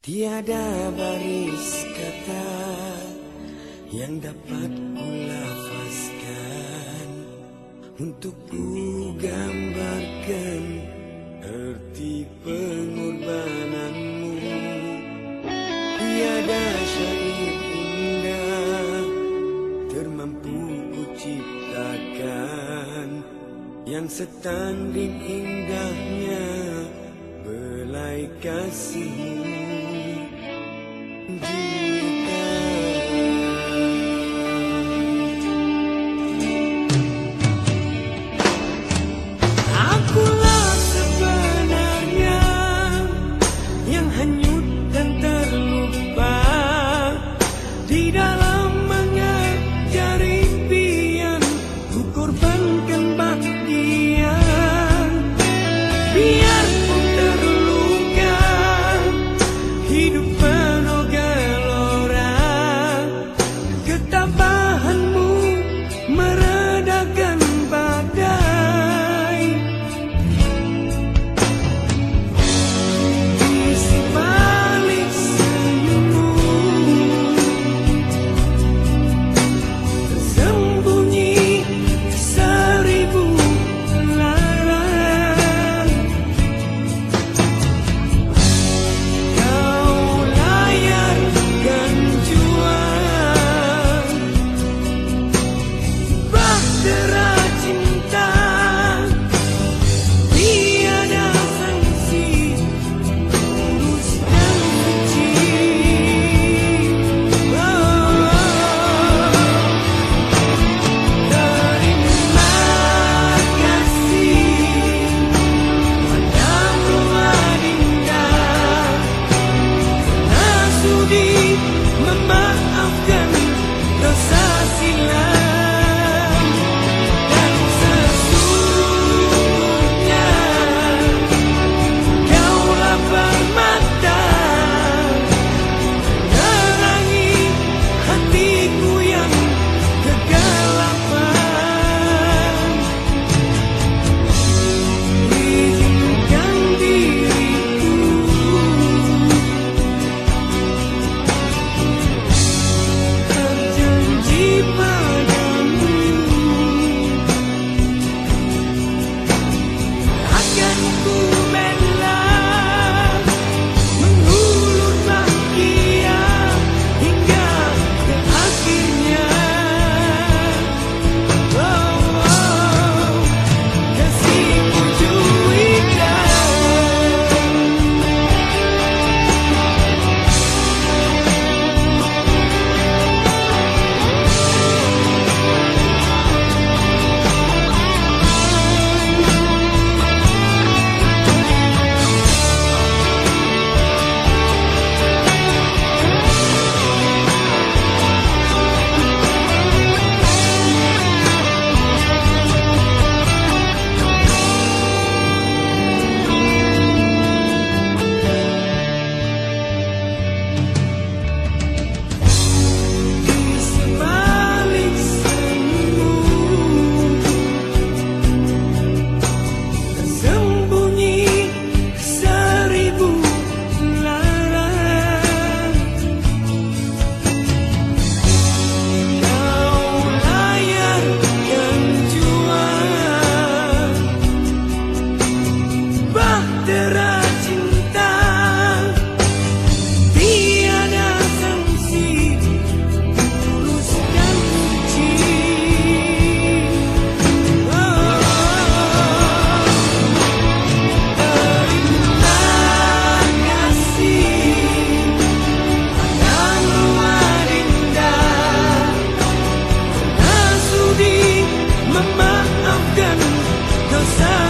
Tiada baris kata yang dapat kulafaskan untuk ku gambarkan erti pengorbananmu. Tiada syair indah termampu ku ciptakan yang setanding indahnya belai kasihmu. RPG. 마음 가는 그 사람